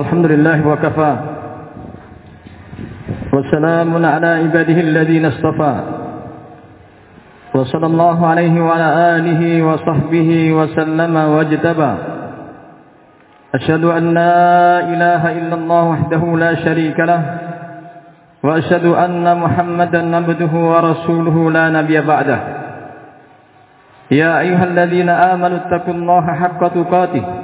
الحمد لله وكفى. وسلام على عباده الذين اصطفى. وصلى الله عليه وعلى آله وصحبه وسلم واجتبى. أشهد أن لا إله إلا الله وحده لا شريك له. وأشهد أن محمدا عبده ورسوله لا نبي بعده. يا أيها الذين آمنوا اتقوا الله حق تقاته.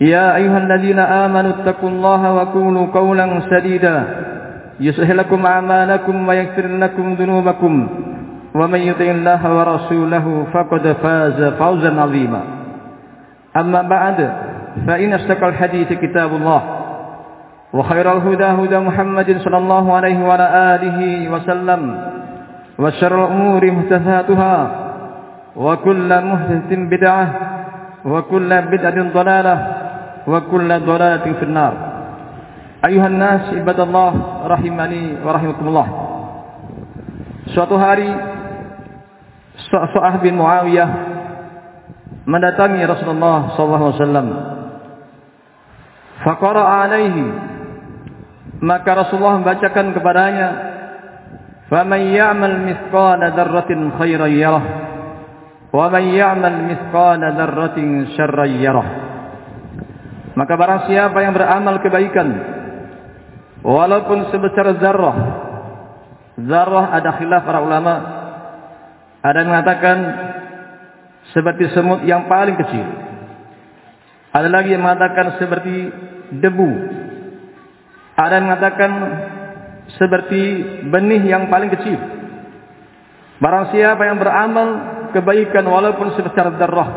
يا أيها الذين آمنوا اتقوا الله وقولوا قولا سديدا. يصلح لكم أعمالكم ويغفر لكم ذنوبكم. ومن يطع الله ورسوله فقد فاز فوزا عظيما. أما بعد فإن استقى الحديث كتاب الله وخير الهدى هدى محمد صلى الله عليه وعلى آله وسلم وشر الأمور محدثاتها وكل محدث بدعة وكل بدعة ضلالة وكل ضلالة في النار أيها الناس عباد الله رحمني ورحمكم الله Suatu hari Sa'ah bin Muawiyah mendatangi Rasulullah sallallahu alaihi wasallam. Faqara alaihi maka Rasulullah membacakan kepadanya فَمَنْ يَعْمَلْ مِثْقَالَ ذَرَّةٍ خَيْرًا يَرَهُ وَمَنْ يَعْمَلْ مِثْقَالَ ذَرَّةٍ شَرًّا يَرَهُ Maka barang siapa yang beramal kebaikan walaupun sebesar zarrah. Zarrah ada khilaf para ulama. Ada yang mengatakan seperti semut yang paling kecil. Ada lagi yang mengatakan seperti debu. Ada yang mengatakan seperti benih yang paling kecil. Barang siapa yang beramal kebaikan walaupun sebesar zarrah,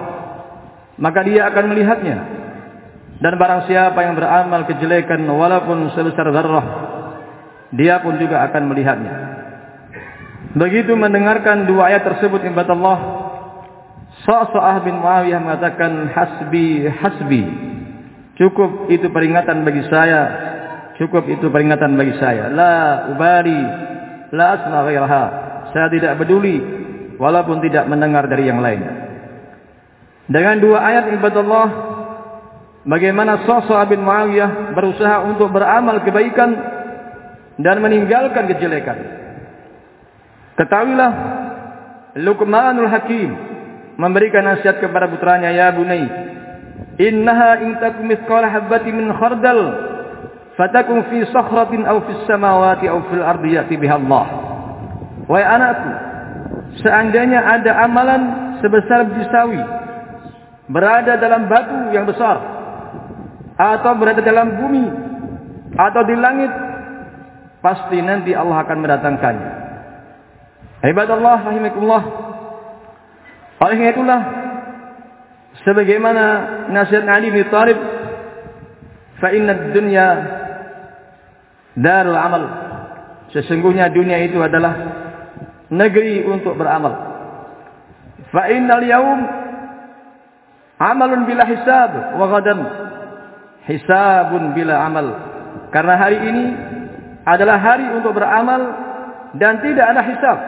maka dia akan melihatnya dan barang siapa yang beramal kejelekan walaupun sebesar zarrah, dia pun juga akan melihatnya. Begitu mendengarkan dua ayat tersebut ibadat Allah, Sa'sa'ah bin Muawiyah mengatakan hasbi hasbi. Cukup itu peringatan bagi saya. Cukup itu peringatan bagi saya. La ubari la asma ghairaha. Saya tidak peduli walaupun tidak mendengar dari yang lain. Dengan dua ayat ibadat Allah Bagaimana sosok bin Muawiyah berusaha untuk beramal kebaikan dan meninggalkan kejelekan. Ketahuilah Luqmanul Hakim memberikan nasihat kepada putranya, "Ya bunai, innaha in takum mithqala habatin min khardal fatakum fi sakhratin aw fis samawati aw fil ardi yati biha Allah." Wahai anakku, seandainya ada amalan sebesar biji sawi berada dalam batu yang besar atau berada dalam bumi atau di langit pasti nanti Allah akan mendatangkannya. Ibadallah rahimakumullah. Oleh itulah sebagaimana nasihat Ali bin Thalib fa dunya darul amal. Sesungguhnya dunia itu adalah negeri untuk beramal. Fa innal yaum amalun bila hisab wa ghadan hisabun bila amal. Karena hari ini adalah hari untuk beramal dan tidak ada hisab.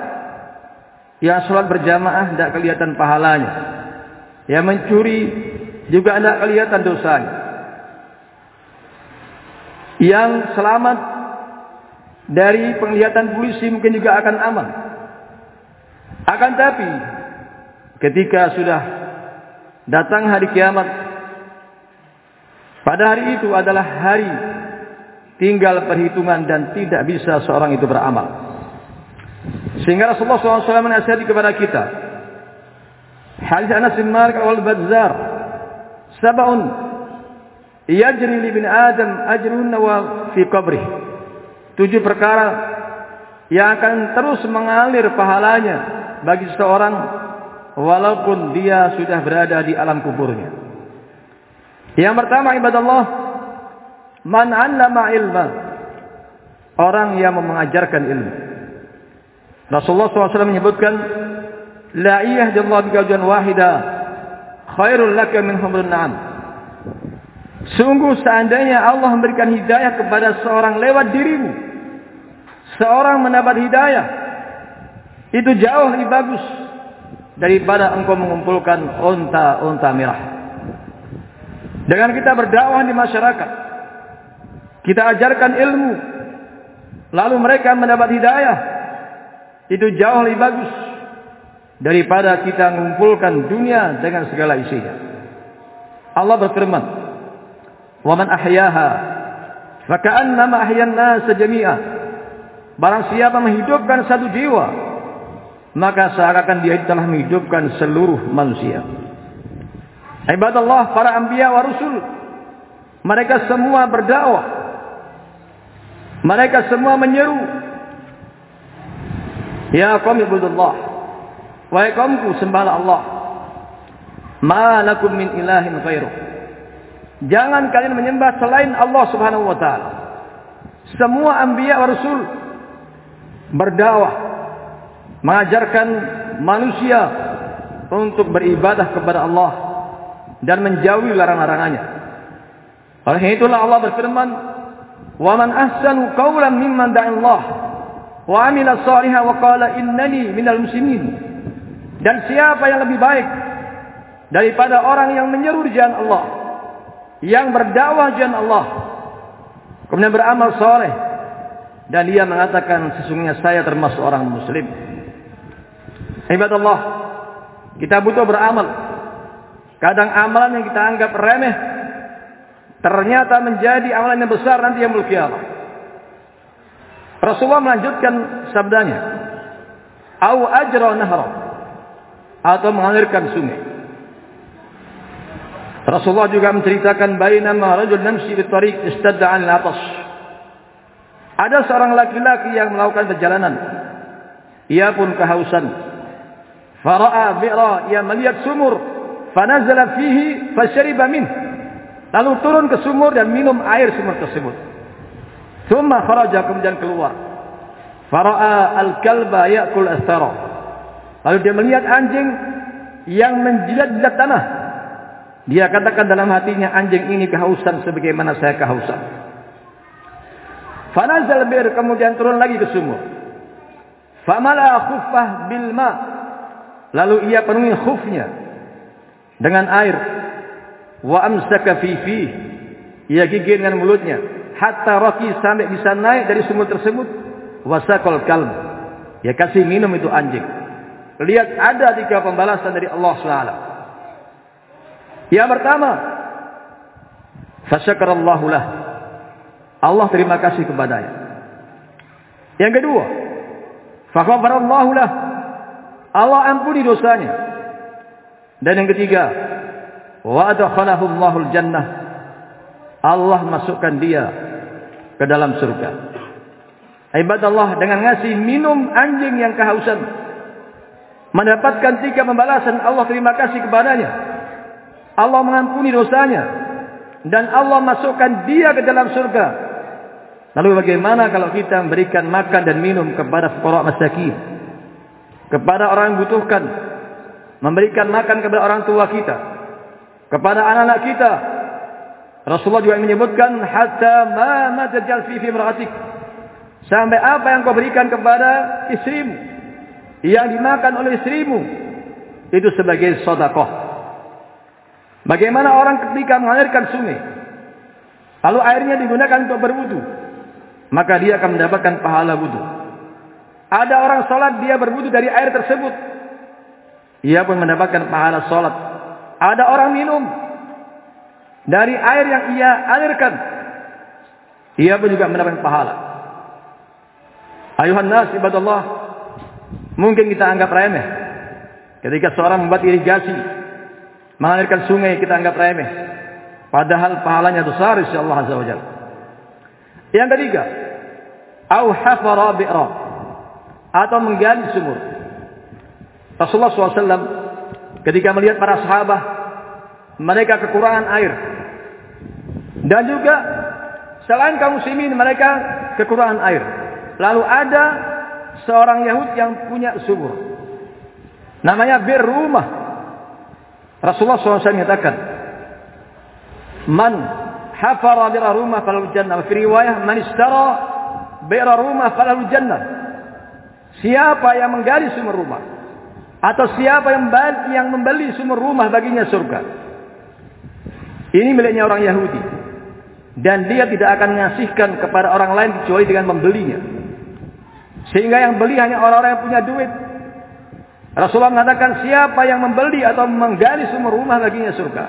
Yang sholat berjamaah tidak kelihatan pahalanya. Yang mencuri juga tidak kelihatan dosanya. Yang selamat dari penglihatan polisi mungkin juga akan aman. Akan tapi ketika sudah datang hari kiamat pada hari itu adalah hari tinggal perhitungan dan tidak bisa seorang itu beramal. Sehingga Rasulullah SAW menasihati kepada kita. Hadis Anas bin Malik al Bazzar. Sab'un yajri li bin Adam ajrun wa fi qabrih. Tujuh perkara yang akan terus mengalir pahalanya bagi seseorang walaupun dia sudah berada di alam kuburnya. Yang pertama ibadah Allah man 'allama ilma orang yang mengajarkan ilmu. Rasulullah SAW menyebutkan, La iyahdillahu bika wahida khairul laka min humrun na'am. Sungguh seandainya Allah memberikan hidayah kepada seorang lewat dirimu. Seorang mendapat hidayah. Itu jauh lebih bagus daripada engkau mengumpulkan unta-unta merah. Dengan kita berdakwah di masyarakat, kita ajarkan ilmu, lalu mereka mendapat hidayah, itu jauh lebih bagus daripada kita mengumpulkan dunia dengan segala isinya. Allah berfirman, "Wa man ahyaha faka'annama ahyan nas jami'a." Barang siapa menghidupkan satu jiwa, maka seakan dia telah menghidupkan seluruh manusia. Ibadallah para anbiya wa rusul, mereka semua berdakwah. Mereka semua menyeru, "Ya qaum ibudullah, Wahai kaumku sembahlah Allah. Ma lakum min ilahin ghairu. Jangan kalian menyembah selain Allah Subhanahu wa taala. Semua anbiya wa rasul berdakwah mengajarkan manusia untuk beribadah kepada Allah dan menjauhi larang-larangannya. Oleh itulah Allah berfirman, "Wa man ahsanu qawlan mimman da'a Allah wa 'amila shalihan wa qala innani minal muslimin." Dan siapa yang lebih baik daripada orang yang menyeru di jalan Allah, yang berdakwah jalan Allah, kemudian beramal soleh, dan dia mengatakan sesungguhnya saya termasuk orang muslim. Hebat Allah, kita butuh beramal. Kadang amalan yang kita anggap remeh, ternyata menjadi amalan yang besar nanti yang mulia. Rasulullah melanjutkan sabdanya, "Au ajra nahra." atau mengalirkan sungai. Rasulullah juga menceritakan bainama rajul namshi di tariq istadda al Ada seorang laki-laki yang melakukan perjalanan. Ia pun kehausan. Fara'a bi'ra, ia melihat sumur. Fanazala fihi fashariba min. Lalu turun ke sumur dan minum air sumur tersebut. Thumma kharaja kemudian keluar. Fara'a al-kalba ya'kul asthara. Lalu dia melihat anjing yang menjilat-jilat tanah. Dia katakan dalam hatinya anjing ini kehausan sebagaimana saya kehausan. Fanazal bir kemudian turun lagi ke sumur. Famala khuffah bil ma. Lalu ia penuhi khufnya dengan air. Wa amsaka fi fi. Ia gigit dengan mulutnya hatta raki sampai bisa naik dari sumur tersebut. Wasakol kalb. Ia kasih minum itu anjing. Lihat ada tiga pembalasan dari Allah SWT. Yang pertama, fasyakarallahu lah. Allah terima kasih kepadanya. Yang kedua, fakhafarallahu lah. Allah ampuni dosanya. Dan yang ketiga, wa jannah. Allah masukkan dia ke dalam surga. Ibadah Allah dengan ngasih minum anjing yang kehausan. Mendapatkan tiga pembalasan Allah terima kasih kepadanya. Allah mengampuni dosanya. Dan Allah masukkan dia ke dalam surga. Lalu bagaimana kalau kita memberikan makan dan minum kepada fuqara masakin? Kepada orang yang butuhkan memberikan makan kepada orang tua kita kepada anak-anak kita Rasulullah juga menyebutkan hatta ma matajal fi fi sampai apa yang kau berikan kepada istrimu yang dimakan oleh istrimu itu sebagai sodakoh. Bagaimana orang ketika mengalirkan sungai, lalu airnya digunakan untuk berwudu, maka dia akan mendapatkan pahala wudu. Ada orang sholat dia berwudu dari air tersebut, ia pun mendapatkan pahala sholat. Ada orang minum dari air yang ia alirkan, ia pun juga mendapatkan pahala. Ayuhan nas ibadallah Mungkin kita anggap remeh. Ketika seorang membuat irigasi, mengalirkan sungai kita anggap remeh. Padahal pahalanya besar Allah azza wajalla. Yang ketiga, au hafara bi'ra atau menggali sumur. Rasulullah SAW ketika melihat para sahabat mereka kekurangan air dan juga selain kaum muslimin mereka kekurangan air. Lalu ada seorang Yahudi yang punya sumur. Namanya bir rumah. Rasulullah SAW menyatakan, Man hafara bir rumah falal jannah. Fi riwayah, man istara bir rumah falal jannah. Siapa yang menggali sumur rumah atau siapa yang yang membeli sumur rumah baginya surga. Ini miliknya orang Yahudi. Dan dia tidak akan mengasihkan kepada orang lain kecuali dengan membelinya. Sehingga yang beli hanya orang-orang yang punya duit. Rasulullah mengatakan siapa yang membeli atau menggali sumur rumah baginya surga.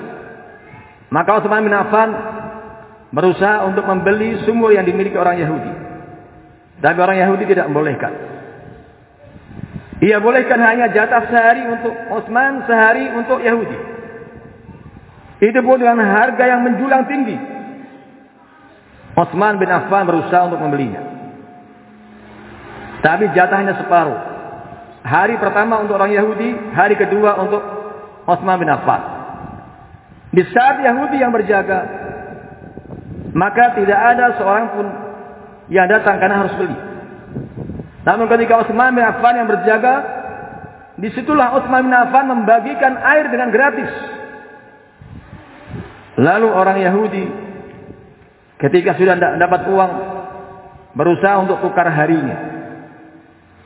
Maka Utsman bin Affan berusaha untuk membeli sumur yang dimiliki orang Yahudi. Tapi orang Yahudi tidak membolehkan. Ia bolehkan hanya jatah sehari untuk Utsman, sehari untuk Yahudi. Itu pun dengan harga yang menjulang tinggi. Utsman bin Affan berusaha untuk membelinya. Tapi jatahnya separuh. Hari pertama untuk orang Yahudi, hari kedua untuk Utsman bin Affan. Di saat Yahudi yang berjaga, maka tidak ada seorang pun yang datang karena harus beli. Namun ketika Utsman bin Affan yang berjaga, di situlah Utsman bin Affan membagikan air dengan gratis. Lalu orang Yahudi ketika sudah dapat uang berusaha untuk tukar harinya.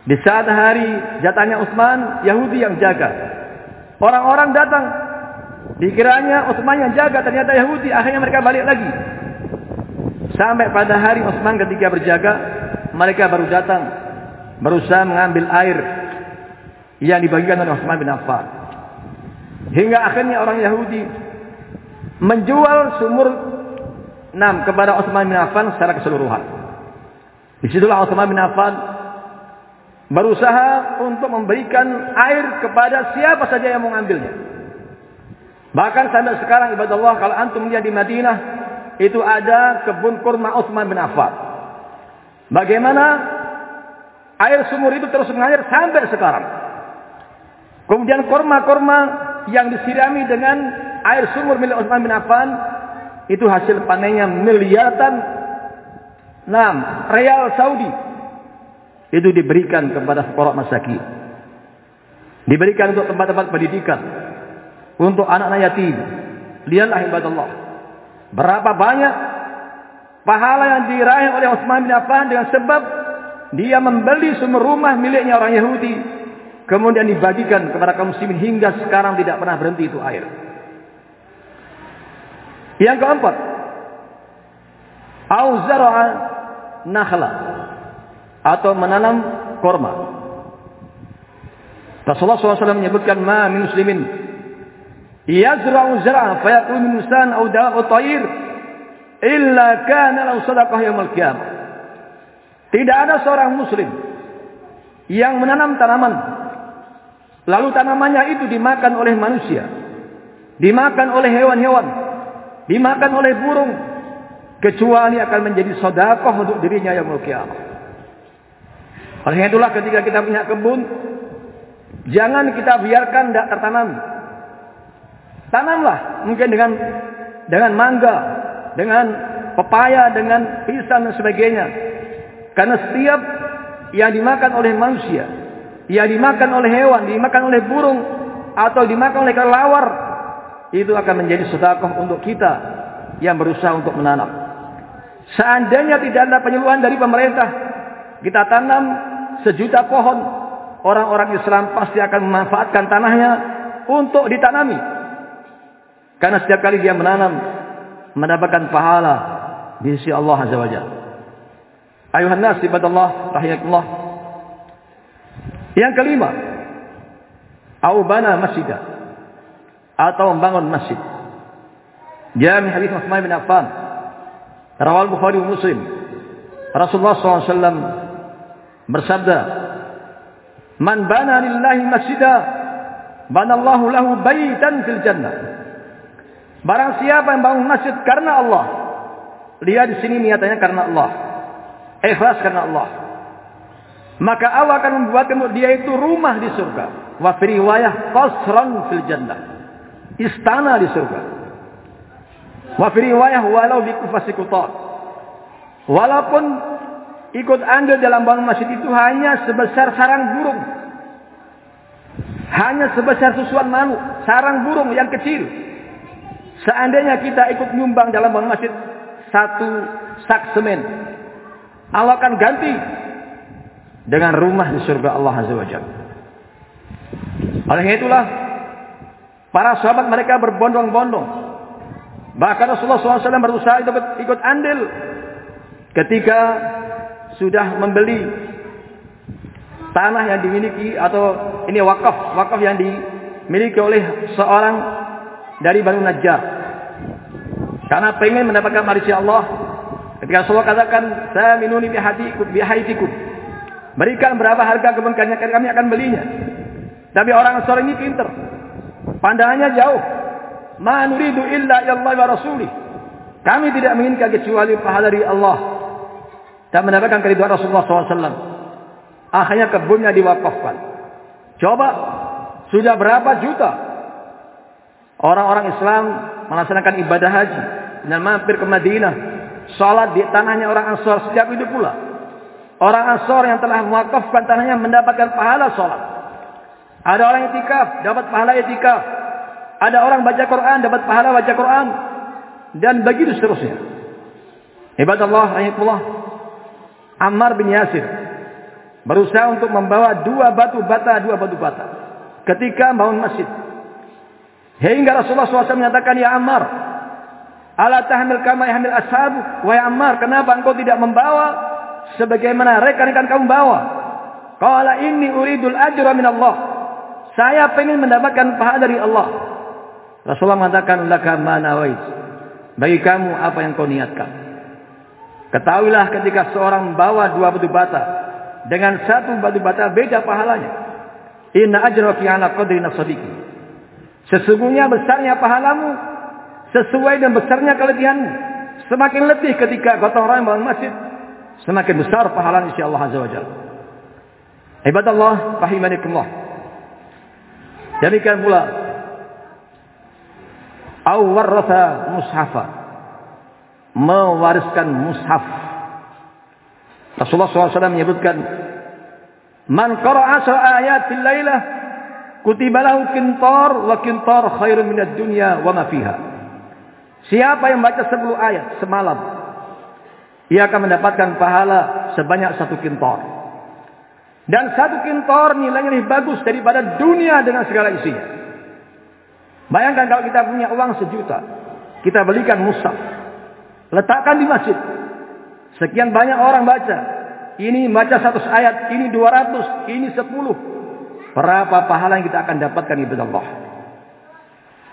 Di saat hari jatahnya Utsman, Yahudi yang jaga. Orang-orang datang. Dikiranya Utsman yang jaga, ternyata Yahudi. Akhirnya mereka balik lagi. Sampai pada hari Utsman ketika berjaga, mereka baru datang. Berusaha mengambil air yang dibagikan oleh Utsman bin Affan. Hingga akhirnya orang Yahudi menjual sumur enam kepada Utsman bin Affan secara keseluruhan. Di situlah Utsman bin Affan berusaha untuk memberikan air kepada siapa saja yang mengambilnya. Bahkan sampai sekarang ibadah Allah kalau antum lihat di Madinah itu ada kebun kurma Utsman bin Affan. Bagaimana air sumur itu terus mengalir sampai sekarang. Kemudian kurma-kurma yang disirami dengan air sumur milik Utsman bin Affan itu hasil panennya miliaran 6 real Saudi itu diberikan kepada sekolah masyarakat. Diberikan untuk tempat-tempat pendidikan. Untuk anak-anak yatim. Lihatlah ibadah Allah. Berapa banyak pahala yang diraih oleh Utsman bin Affan dengan sebab dia membeli semua rumah miliknya orang Yahudi. Kemudian dibagikan kepada kaum muslimin hingga sekarang tidak pernah berhenti itu air. Yang keempat, auzara nakhla atau menanam korma. Rasulullah SAW menyebutkan ma min muslimin yazra'u zar'a fayakun min insan aw da'u ta'ir illa kana lahu sadaqah yaumil qiyamah. Tidak ada seorang muslim yang menanam tanaman lalu tanamannya itu dimakan oleh manusia, dimakan oleh hewan-hewan, dimakan oleh burung kecuali akan menjadi sedekah untuk dirinya yang kiamat. Oleh itulah ketika kita punya kebun, jangan kita biarkan tidak tertanam. Tanamlah mungkin dengan dengan mangga, dengan pepaya, dengan pisang dan sebagainya. Karena setiap yang dimakan oleh manusia, yang dimakan oleh hewan, dimakan oleh burung, atau dimakan oleh kelelawar, itu akan menjadi sedekah untuk kita yang berusaha untuk menanam. Seandainya tidak ada penyuluhan dari pemerintah, kita tanam sejuta pohon, orang-orang Islam pasti akan memanfaatkan tanahnya untuk ditanami. Karena setiap kali dia menanam, mendapatkan pahala di sisi Allah Azza wa Jalla. Ayuhan nas ibadallah rahimakumullah. Yang kelima, aubana masjid atau membangun masjid. Jami hadis Utsman bin Affan. Rawal Bukhari Muslim. Rasulullah SAW bersabda, "Man bana lillahi masjida, banallahu lahu baitan fil jannah." Barang siapa yang bangun masjid karena Allah, lihat di sini niatannya karena Allah. Ikhlas karena Allah. Maka Allah akan membuat dia itu rumah di surga. Wa riwayah qasran fil jannah. Istana di surga. Wa riwayah walau bi Walaupun ikut andil dalam bangun masjid itu hanya sebesar sarang burung. Hanya sebesar susuan manuk, sarang burung yang kecil. Seandainya kita ikut nyumbang dalam bangun masjid satu sak semen, Allah akan ganti dengan rumah di surga Allah Azza wa. Oleh itulah para sahabat mereka berbondong-bondong. Bahkan Rasulullah SAW berusaha ikut, andil ketika sudah membeli tanah yang dimiliki atau ini wakaf, wakaf yang dimiliki oleh seorang dari Banu Najjar. Karena pengen mendapatkan manusia Allah. Ketika Rasulullah katakan, saya minuni bihatikum, bihaitikum. Berikan berapa harga kebun kami akan belinya. Tapi orang Ansar ini pintar. Pandangannya jauh. Ma nuridu illa Allah wa rasulih. Kami tidak menginginkan kecuali pahala dari Allah. Dan mendapatkan keridhaan Rasulullah SAW. Akhirnya kebunnya diwakafkan. Coba. Sudah berapa juta. Orang-orang Islam melaksanakan ibadah haji. Dan mampir ke Madinah. Salat di tanahnya orang Ansar sejak itu pula. Orang Ansar yang telah mewakafkan tanahnya mendapatkan pahala salat. Ada orang itikaf, dapat pahala itikaf. Ada orang baca Quran, dapat pahala baca Quran. Dan begitu seterusnya. Hebat Allah, rahimahullah. Ammar bin Yasir. Berusaha untuk membawa dua batu bata, dua batu bata. Ketika bangun masjid. Hingga Rasulullah SAW menyatakan, Ya Ammar. Ala tahmil kama yahmil ashabu. Wahai Ammar, kenapa engkau tidak membawa sebagaimana rekan-rekan kamu bawa? Qala inni uridul ajra min Allah. Saya ingin mendapatkan pahala dari Allah. Rasulullah mengatakan, Laka manawait. Bagi kamu apa yang kau niatkan. Ketahuilah ketika seorang membawa dua batu bata. Dengan satu batu bata beda pahalanya. Inna ajra fi ala qadri nafsadiki. Sesungguhnya besarnya pahalamu. Sesuai dan besarnya kelebihanmu. Semakin lebih ketika gotong royong bangun masjid. Semakin besar pahala insya Allah Azza wa Jalla. Ibadallah, rahimanikumullah. Demikian pula awarratha mushafa mewariskan mushaf. Rasulullah SAW menyebutkan Man qara'a asra ayatil lailah kutiba lahu wa kintar khairun minad dunya wa ma fiha. Siapa yang baca 10 ayat semalam ia akan mendapatkan pahala sebanyak satu kintar. Dan satu kintor nilainya lebih bagus daripada dunia dengan segala isinya. Bayangkan kalau kita punya uang sejuta. Kita belikan musaf. Letakkan di masjid. Sekian banyak orang baca. Ini baca satu ayat. Ini dua ratus. Ini sepuluh. Berapa pahala yang kita akan dapatkan ibadah Allah.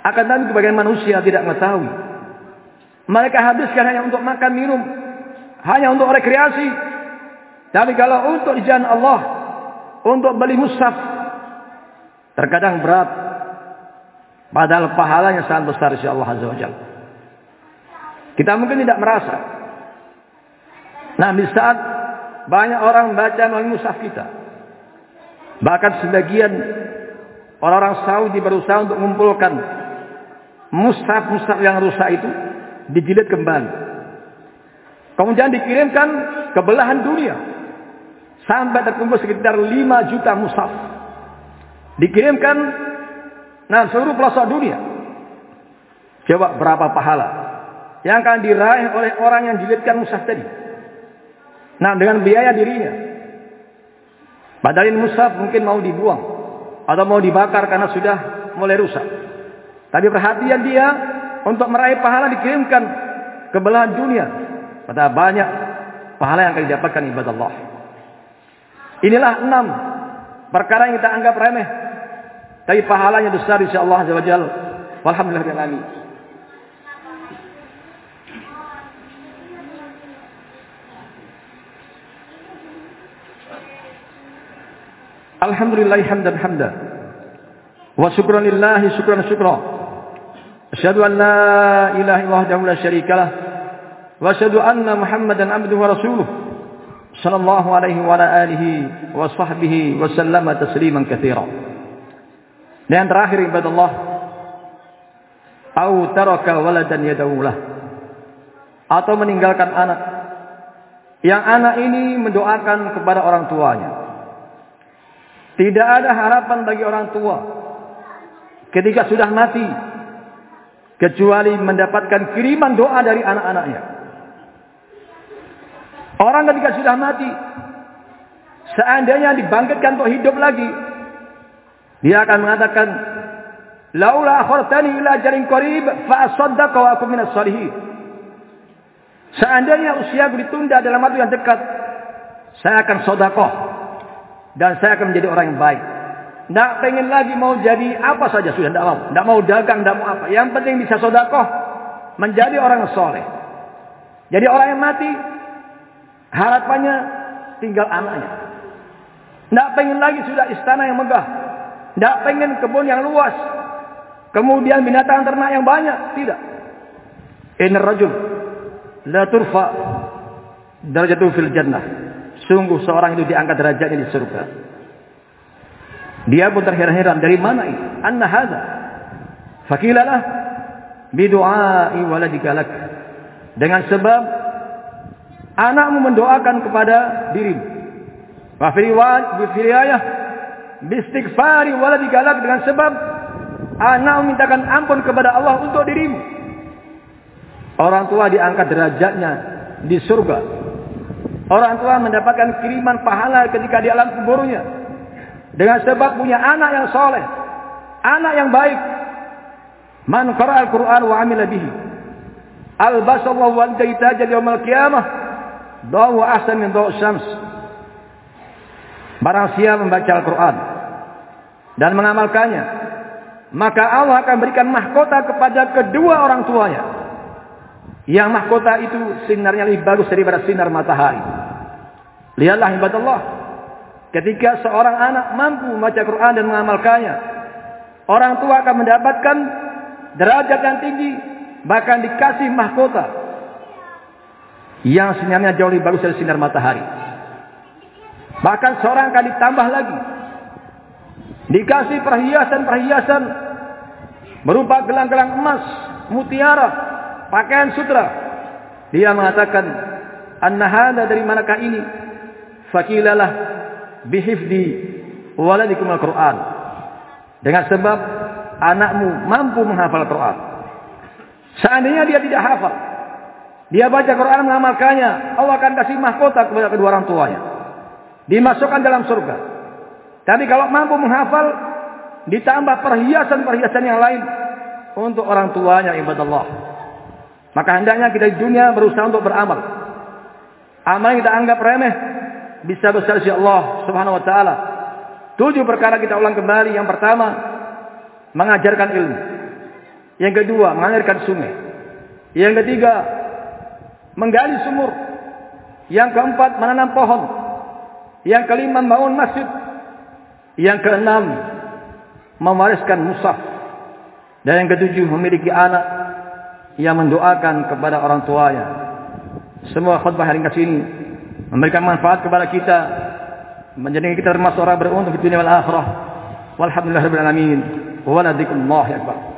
Akan tapi kebagian manusia tidak mengetahui. Mereka habiskan hanya untuk makan minum. Hanya untuk rekreasi. Tapi kalau untuk jalan Allah untuk beli mushaf terkadang berat padahal pahalanya sangat besar insya Allah Azza wa. Kita mungkin tidak merasa. Nah, di saat banyak orang baca melalui mushaf kita. Bahkan sebagian orang-orang Saudi berusaha untuk mengumpulkan mushaf-mushaf yang rusak itu dijilid kembali. Kemudian dikirimkan ke belahan dunia. Sampai terkumpul sekitar 5 juta mushaf. Dikirimkan nah seluruh pelosok dunia. Coba berapa pahala yang akan diraih oleh orang yang jilidkan mushaf tadi. Nah dengan biaya dirinya. Padahal ini mushaf mungkin mau dibuang atau mau dibakar karena sudah mulai rusak. Tapi perhatian dia untuk meraih pahala dikirimkan ke belahan dunia. Pada banyak pahala yang akan didapatkan ibadah Allah. Inilah enam perkara yang kita anggap remeh. Tapi pahalanya besar insya-Allah azza wajalla. Walhamdulillah alamin. Alhamdulillah hamdan hamdan. Wa syukran lillahi syukran syukran. Asyhadu an la ilaha illallah wa la syarikalah. Wa asyhadu anna Muhammadan abduhu wa rasuluh. صلى الله عليه وعلى آله وصحبه وسلم تسليما كثيرا dan terakhir ibadah Allah au taraka waladan yadaulah atau meninggalkan anak yang anak ini mendoakan kepada orang tuanya. Tidak ada harapan bagi orang tua ketika sudah mati kecuali mendapatkan kiriman doa dari anak-anaknya. Orang ketika sudah mati seandainya dibangkitkan untuk hidup lagi dia akan mengatakan laula akhartani ila jarin qarib fa asaddaqa wa akum minas salihin. Seandainya usiaku ditunda dalam waktu yang dekat, saya akan sodakoh dan saya akan menjadi orang yang baik. Tidak pengen lagi mau jadi apa saja sudah tidak mau. Tidak mau dagang, tidak mau apa. Yang penting bisa sodakoh. Menjadi orang soleh. Jadi orang yang mati. Harapannya tinggal anaknya. Tidak pengen lagi sudah istana yang megah. Tidak pengen kebun yang luas. Kemudian binatang ternak yang banyak. Tidak. Ini rajul. La turfa. Darajatu fil jannah. Sungguh seorang itu diangkat derajatnya di surga. Dia pun terheran-heran dari mana ini? Anna hadza. Fakilalah bidu'ai waladika. Dengan sebab anakmu mendoakan kepada dirimu. Wa fi riwayah bistighfari waladika lak dengan sebab anakmu mintakan ampun kepada Allah untuk dirimu. Orang tua diangkat derajatnya di surga Orang tua mendapatkan kiriman pahala ketika di alam kuburnya. Dengan sebab punya anak yang soleh. Anak yang baik. Man qara al-Quran wa amila bihi. Albasallahu wa tajal yawmal qiyamah. Dawu ahsan min dawu syams. Barang siapa membaca Al-Quran. Dan mengamalkannya. Maka Allah akan berikan mahkota kepada kedua orang tuanya. Yang mahkota itu sinarnya lebih bagus daripada sinar matahari. Lihatlah ibadah Allah. Ketika seorang anak mampu membaca Quran dan mengamalkannya. Orang tua akan mendapatkan derajat yang tinggi. Bahkan dikasih mahkota. Yang sinarnya jauh lebih bagus dari sinar matahari. Bahkan seorang akan ditambah lagi. Dikasih perhiasan-perhiasan. Berupa gelang-gelang emas, mutiara, pakaian sutra. Dia mengatakan, "Anna hadza dari manakah ini?" Fakilalah bihifdi waladikum al-Qur'an. Dengan sebab anakmu mampu menghafal Quran. Seandainya dia tidak hafal, dia baca Quran mengamalkannya, Allah akan kasih mahkota kepada kedua orang tuanya. Dimasukkan dalam surga. Tapi kalau mampu menghafal, ditambah perhiasan-perhiasan yang lain untuk orang tuanya ibadah Allah. Maka hendaknya kita di dunia berusaha untuk beramal. Amal yang kita anggap remeh bisa besar si Allah Subhanahu wa taala. Tujuh perkara kita ulang kembali. Yang pertama, mengajarkan ilmu. Yang kedua, mengalirkan sungai. Yang ketiga, menggali sumur. Yang keempat, menanam pohon. Yang kelima, membangun masjid. Yang keenam, mewariskan musaf. Dan yang ketujuh, memiliki anak yang mendoakan kepada orang tuanya. Semua khutbah hari ini memberikan manfaat kepada kita, menjadikan kita termasuk orang beruntung di dunia wal akhirah. Walhamdulillahirabbil alamin. Wa la akbar.